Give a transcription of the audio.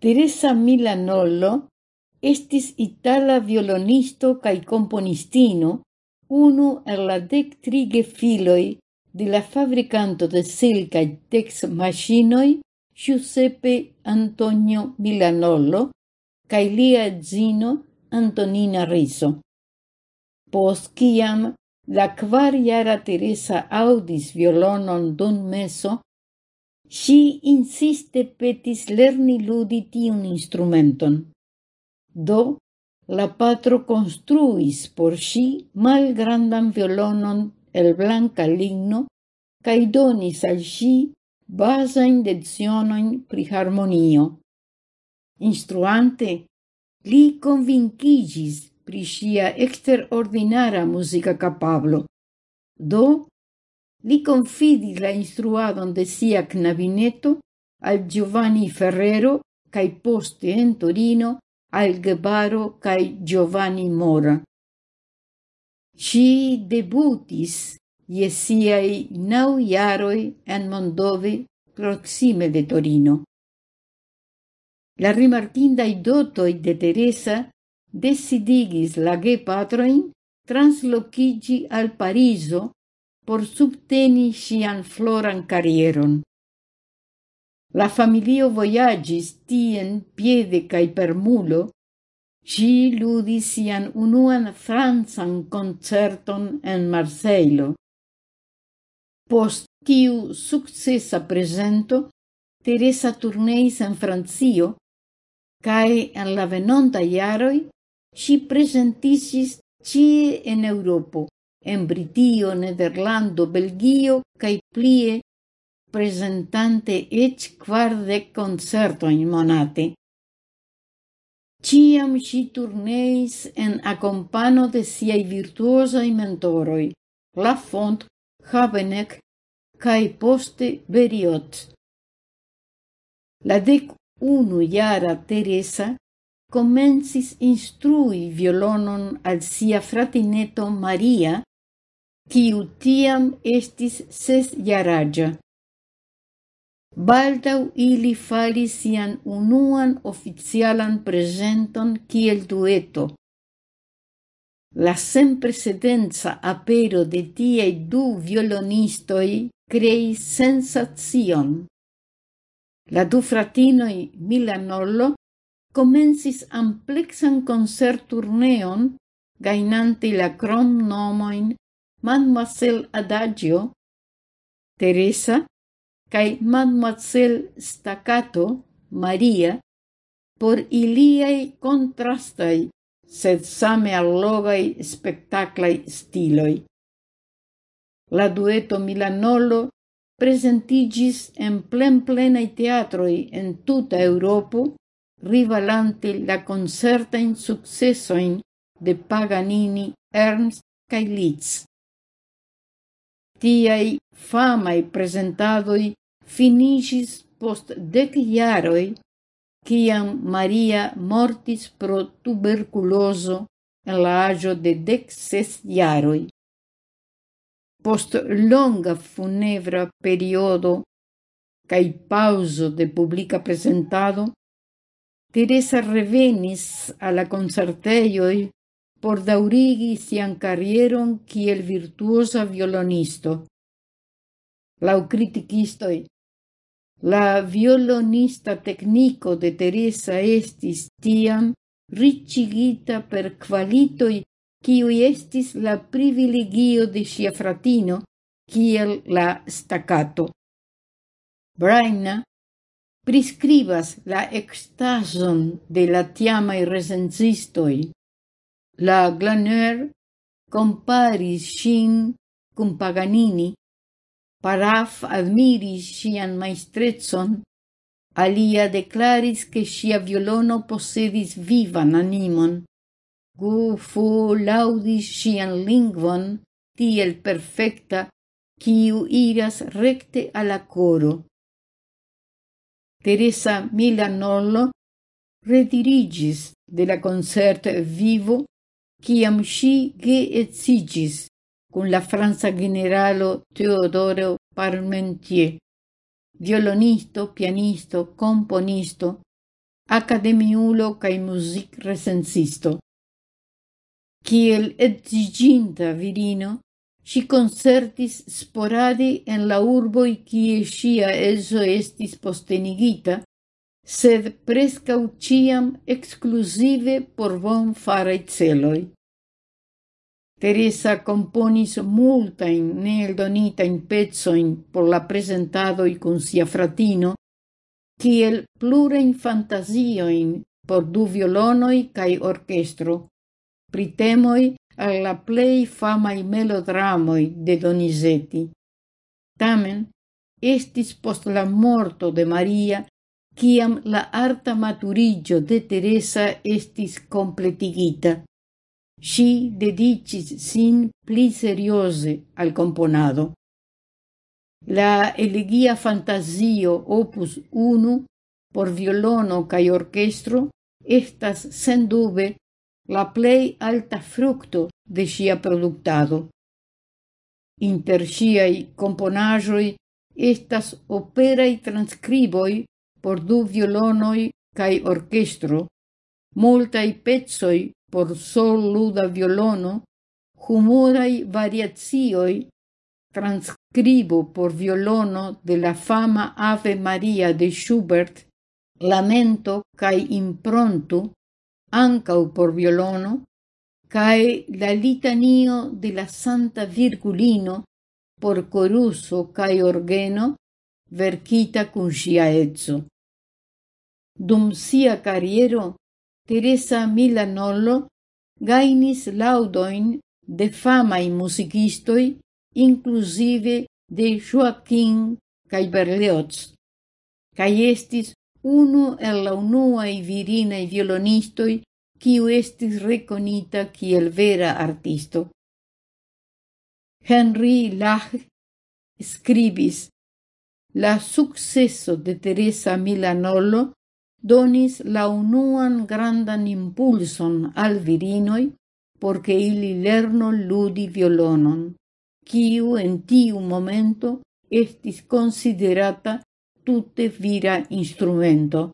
Teresa Milanollo estis itala violonisto cae componistino, unu er la dec trige filoi de la fabricanto de silcae tex machinoi Giuseppe Antonio Milanollo cae lia zino Antonina Rizzo. Post ciam la quariara Teresa audis violonon d'un meso, Si insiste petis lerni ludi tiun instrumenton. Do, la patro construis por mal malgrandan violonon el blanca ligno cae donis al si basa indezionoin pri harmonio. Instruante, li convincigis pri sia extraordinara musica capablo. Do, Li confidi la instruadon de sia knabineto al Giovanni Ferrero cae poste en Torino al Gebaro cae Giovanni Mora. Ci debutis je siai nau iaroi en Mondove proxime de Torino. La rimartindai dotoi de Teresa decidigis la gepatroin translocigi al Pariso por subteni sian floran carieron. La familio voyagis tien piede cae per mulo, si ludis sian unuan franzan concerton en Marseilo. Post tiu successa presento, Teresa turneis en Francio, cae en la venonta iaroi si presentisis cie en Europo, en Britio, Nederlando, Belgio cae plie, presentante ec quardec concerto in monate. Ciam si turneis en accompano de siaj virtuozaj mentoroi, Lafont, Habeneck, cae poste Beriot. La dec unu iara Teresa comensis instrui violonon al sia fratineto Maria quiu tiam estis ses jaraĝa. Baldau ili faris sian unuan oficialan presenton kiel dueto. La senprecedenca apero de tiei du violonistoi crei sensacion. La du fratinoi Milanollo comencis amplexan concerturneon gainante la kromnomojn Mademoiselle Adagio, Teresa, cae Mademoiselle Staccato, Maria, por iliai contrastai, sed same allogai spectaclai stiloi. La dueto Milanolo presentigis en plen plenai teatroi en tuta Europo, rivalante la concertain successoin de Paganini, Ernst cae Litz. Tiai famai presentadoi finicis post dec iaroi, ciam Maria mortis pro tuberculoso en la agio de dec ses iaroi. Post longa funebra periodo cae pauso de publica presentado, Teresa revenis alla concerteioi por daurigi sian carrieron kiel virtuosa violonisto. Lau criticistoi, la violonista tecnico de Teresa estis tiam ricigita per qualitoi kiui estis la privilegio de sia fratino, kiel la staccato. Braina prescribas la extason de la tiamai recensistoi, La Glaneur comparis ŝin cum Paganini, Paraf admiris sian maestrecon, alia declaris che sia violono possedis vivan animon. fu laudis sian lingvon tiel perfecta, quiu iras recte alla coro. Teresa Milanollo redirigis de la concert vivo ciam si ge etsigis cun la Franza generalo Teodoro Parmentier, violonisto, pianisto, componisto, academiulo cae music recensisto. Ciel edziĝinta virino, si concertis sporadi en la urboi cie sia eso estis postenigita, sed prescau ciam exclusive por von farei celoi. Teresa componis multain neeldonitain pezzoin por la presentadoi con sia fratino, kiel plurein fantasioin por du violonoi cae orchestro, pritemoi alla plei famai melodramoi de Donizetti. Tamen, estis post la morto de Maria ciam la arta maturigio de Teresa estis completigita. Si dedicis sin pli seriose al componado. La elegia fantasio opus 1 por violono cae orchestro estas sendube la plei alta fructo de sia productado. Inter siai componajoi estas operai transcriboi por du violonoi cae orchestro, multai pezzoi por sol luda violono, humorai variazioi, transcribo por violono de la fama Ave Maria de Schubert, lamento cae impronto, ancau por violono, cae la litanio de la Santa Virgulino por coruso cae orgeno, verkita cun sia etzo. Dum sia carriero, Teresa Milanollo gainis laudoin de famai musicistoi, inclusive de Joaquin cae Berlioz, cae estis unu el la unuae virinae violonistoi quiu estis reconita kiel vera artisto. Henry Lach scribis La successo de Teresa Milanollo donis la unuan grandan impulson al virinoi porque ili lerno ludi violonon, quiu en tiu momento estis considerata tutte vira instrumento,